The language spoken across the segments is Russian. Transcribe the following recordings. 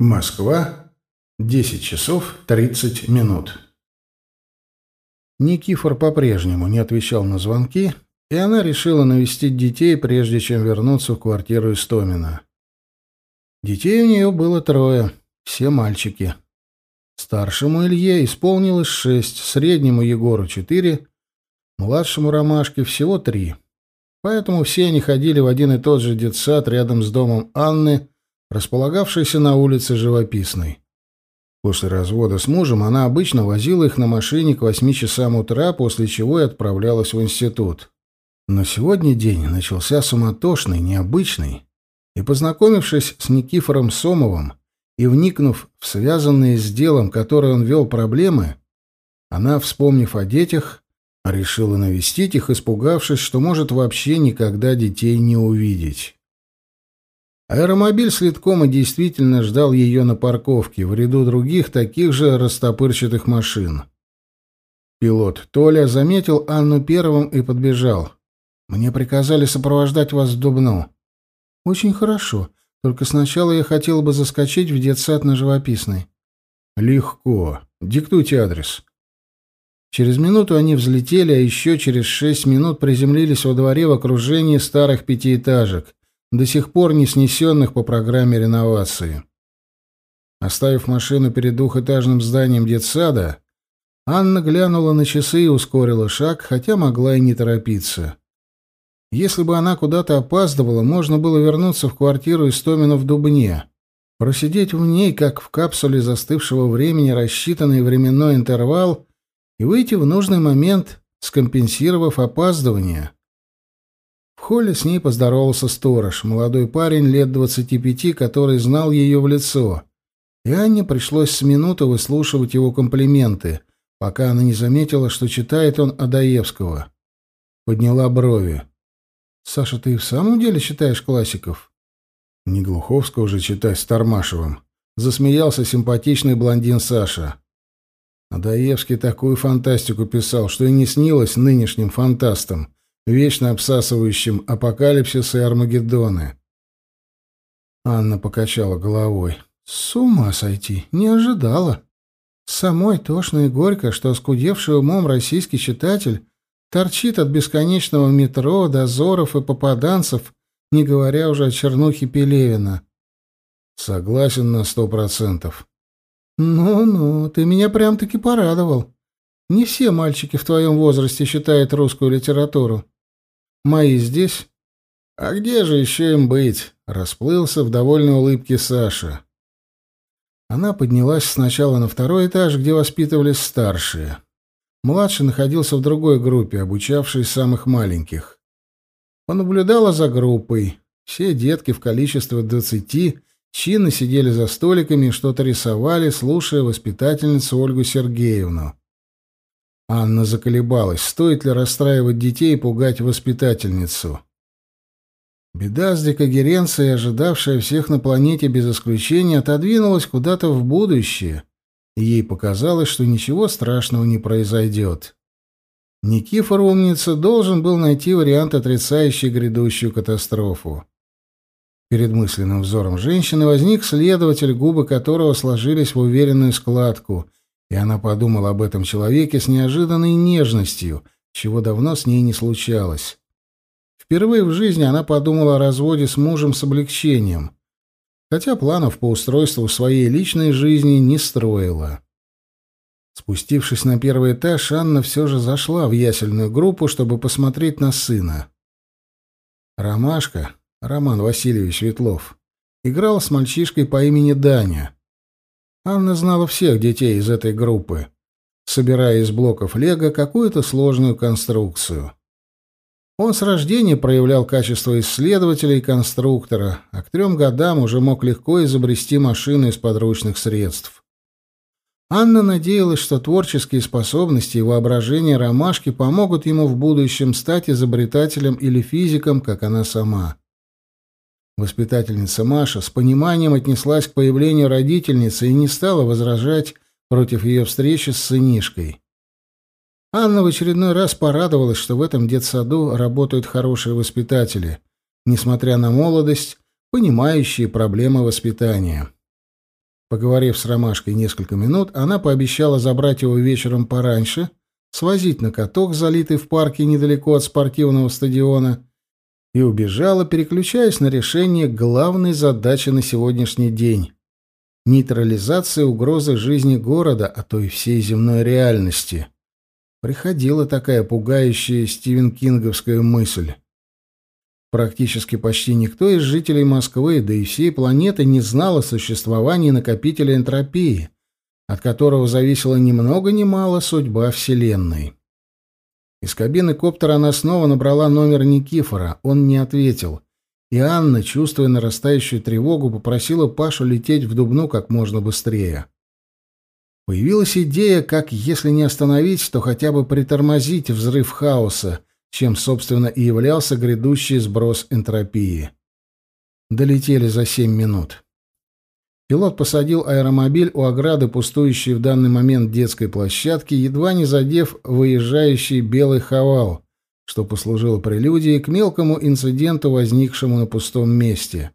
Москва, 10 часов 30 минут. Никифор по-прежнему не отвечал на звонки, и она решила навестить детей, прежде чем вернуться в квартиру Истомина. Детей у нее было трое, все мальчики. Старшему Илье исполнилось шесть, среднему Егору четыре, младшему Ромашке всего три. Поэтому все они ходили в один и тот же детсад рядом с домом Анны – располагавшейся на улице Живописной. После развода с мужем она обычно возила их на машине к восьми часам утра, после чего и отправлялась в институт. Но сегодня день начался суматошный, необычный, и, познакомившись с Никифором Сомовым и вникнув в связанные с делом, которое он вел проблемы, она, вспомнив о детях, решила навестить их, испугавшись, что может вообще никогда детей не увидеть. Аэромобиль следкома действительно ждал ее на парковке, в ряду других таких же растопырчатых машин. Пилот Толя заметил Анну первым и подбежал. «Мне приказали сопровождать вас в Дубну». «Очень хорошо. Только сначала я хотел бы заскочить в детсад на живописный. «Легко. Диктуйте адрес». Через минуту они взлетели, а еще через шесть минут приземлились во дворе в окружении старых пятиэтажек — до сих пор не снесенных по программе реновации. Оставив машину перед двухэтажным зданием детсада, Анна глянула на часы и ускорила шаг, хотя могла и не торопиться. Если бы она куда-то опаздывала, можно было вернуться в квартиру Истомина в Дубне, просидеть в ней, как в капсуле застывшего времени, рассчитанный временной интервал, и выйти в нужный момент, скомпенсировав опаздывание. В холле с ней поздоровался сторож, молодой парень лет двадцати пяти, который знал ее в лицо. И Анне пришлось с минуты выслушивать его комплименты, пока она не заметила, что читает он Адаевского. Подняла брови. «Саша, ты в самом деле читаешь классиков?» «Не Глуховского же читать с Тормашевым», — засмеялся симпатичный блондин Саша. Адаевский такую фантастику писал, что и не снилось нынешним фантастам — вечно обсасывающим апокалипсис и Армагеддоны. Анна покачала головой. С ума сойти, не ожидала. Самой тошно и горько, что оскудевший умом российский читатель торчит от бесконечного метро, дозоров и попаданцев, не говоря уже о чернухе Пелевина. Согласен на сто процентов. Ну-ну, ты меня прям-таки порадовал. Не все мальчики в твоем возрасте считают русскую литературу. Мои здесь. А где же еще им быть? Расплылся в довольной улыбке Саша. Она поднялась сначала на второй этаж, где воспитывались старшие. Младший находился в другой группе, обучавшей самых маленьких. Понаблюдала за группой. Все детки в количестве двадцати чинно сидели за столиками и что-то рисовали, слушая воспитательницу Ольгу Сергеевну. Анна заколебалась, стоит ли расстраивать детей и пугать воспитательницу. Беда с декагеренцией, ожидавшая всех на планете без исключения, отодвинулась куда-то в будущее, и ей показалось, что ничего страшного не произойдет. Никифор, умница, должен был найти вариант, отрицающий грядущую катастрофу. Перед мысленным взором женщины возник следователь, губы которого сложились в уверенную складку — и она подумала об этом человеке с неожиданной нежностью, чего давно с ней не случалось. Впервые в жизни она подумала о разводе с мужем с облегчением, хотя планов по устройству своей личной жизни не строила. Спустившись на первый этаж, Анна все же зашла в ясельную группу, чтобы посмотреть на сына. Ромашка, Роман Васильевич Ветлов, играл с мальчишкой по имени Даня — Анна знала всех детей из этой группы, собирая из блоков лего какую-то сложную конструкцию. Он с рождения проявлял качество исследователя и конструктора, а к трем годам уже мог легко изобрести машины из подручных средств. Анна надеялась, что творческие способности и воображение Ромашки помогут ему в будущем стать изобретателем или физиком, как она сама. Воспитательница Маша с пониманием отнеслась к появлению родительницы и не стала возражать против ее встречи с сынишкой. Анна в очередной раз порадовалась, что в этом детсаду работают хорошие воспитатели, несмотря на молодость, понимающие проблемы воспитания. Поговорив с Ромашкой несколько минут, она пообещала забрать его вечером пораньше, свозить на каток, залитый в парке недалеко от спортивного стадиона, и убежала, переключаясь на решение главной задачи на сегодняшний день — нейтрализации угрозы жизни города, а то и всей земной реальности. Приходила такая пугающая Стивен Кинговская мысль. Практически почти никто из жителей Москвы, да и всей планеты не знал о существовании накопителя энтропии, от которого зависела ни много ни мало судьба Вселенной. Из кабины коптера она снова набрала номер Никифора. Он не ответил. И Анна, чувствуя нарастающую тревогу, попросила Пашу лететь в Дубну как можно быстрее. Появилась идея, как, если не остановить, то хотя бы притормозить взрыв хаоса, чем, собственно, и являлся грядущий сброс энтропии. Долетели за семь минут. Пилот посадил аэромобиль у ограды, пустующей в данный момент детской площадки, едва не задев выезжающий белый хавал, что послужило прелюдией к мелкому инциденту, возникшему на пустом месте.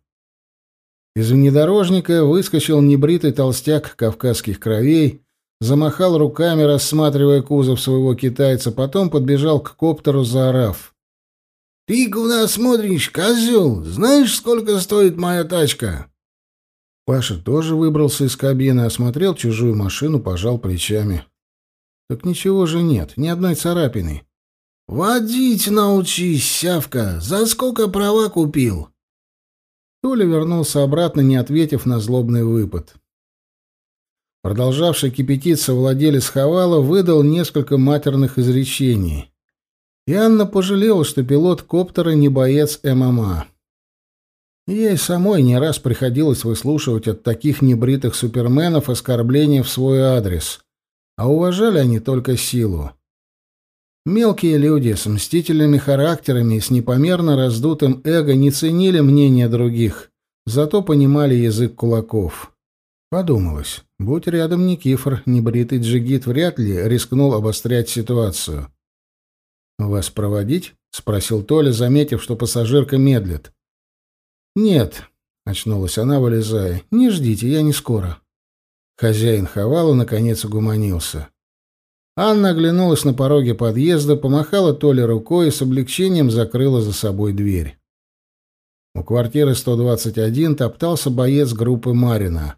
Из внедорожника выскочил небритый толстяк кавказских кровей, замахал руками, рассматривая кузов своего китайца, потом подбежал к коптеру, заорав. — Ты куда смотришь, козел? Знаешь, сколько стоит моя тачка? Паша тоже выбрался из кабины, осмотрел чужую машину, пожал плечами. «Так ничего же нет, ни одной царапины». «Водить научись, сявка! За сколько права купил?» Толя вернулся обратно, не ответив на злобный выпад. Продолжавший кипятиться владелец Хавала выдал несколько матерных изречений. И Анна пожалела, что пилот коптера не боец ММА. Ей самой не раз приходилось выслушивать от таких небритых суперменов оскорбления в свой адрес, а уважали они только силу. Мелкие люди с мстительными характерами и с непомерно раздутым эго не ценили мнения других, зато понимали язык кулаков. Подумалось, будь рядом Никифор, небритый джигит вряд ли рискнул обострять ситуацию. «Вас проводить?» — спросил Толя, заметив, что пассажирка медлит. «Нет», — очнулась она, вылезая, — «не ждите, я не скоро». Хозяин Хавала наконец угуманился. Анна оглянулась на пороге подъезда, помахала Толе рукой и с облегчением закрыла за собой дверь. У квартиры 121 топтался боец группы Марина.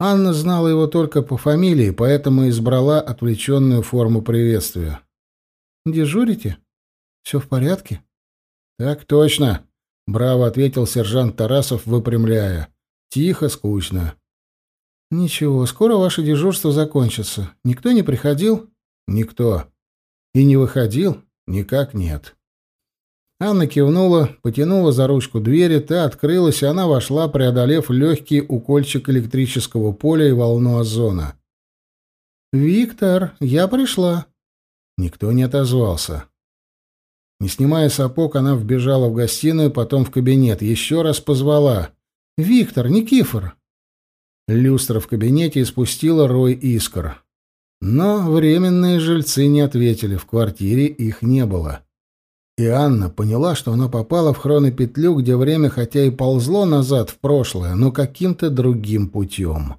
Анна знала его только по фамилии, поэтому избрала отвлеченную форму приветствия. «Дежурите? Все в порядке?» «Так точно», Браво ответил сержант Тарасов, выпрямляя. Тихо, скучно. Ничего, скоро ваше дежурство закончится. Никто не приходил? Никто. И не выходил? Никак нет. Анна кивнула, потянула за ручку двери, та открылась, и она вошла, преодолев легкий укольчик электрического поля и волну озона. «Виктор, я пришла». Никто не отозвался. Не снимая сапог, она вбежала в гостиную, потом в кабинет, еще раз позвала. «Виктор, Никифор!» Люстра в кабинете испустила рой искр. Но временные жильцы не ответили, в квартире их не было. И Анна поняла, что она попала в хронопетлю, где время хотя и ползло назад в прошлое, но каким-то другим путем.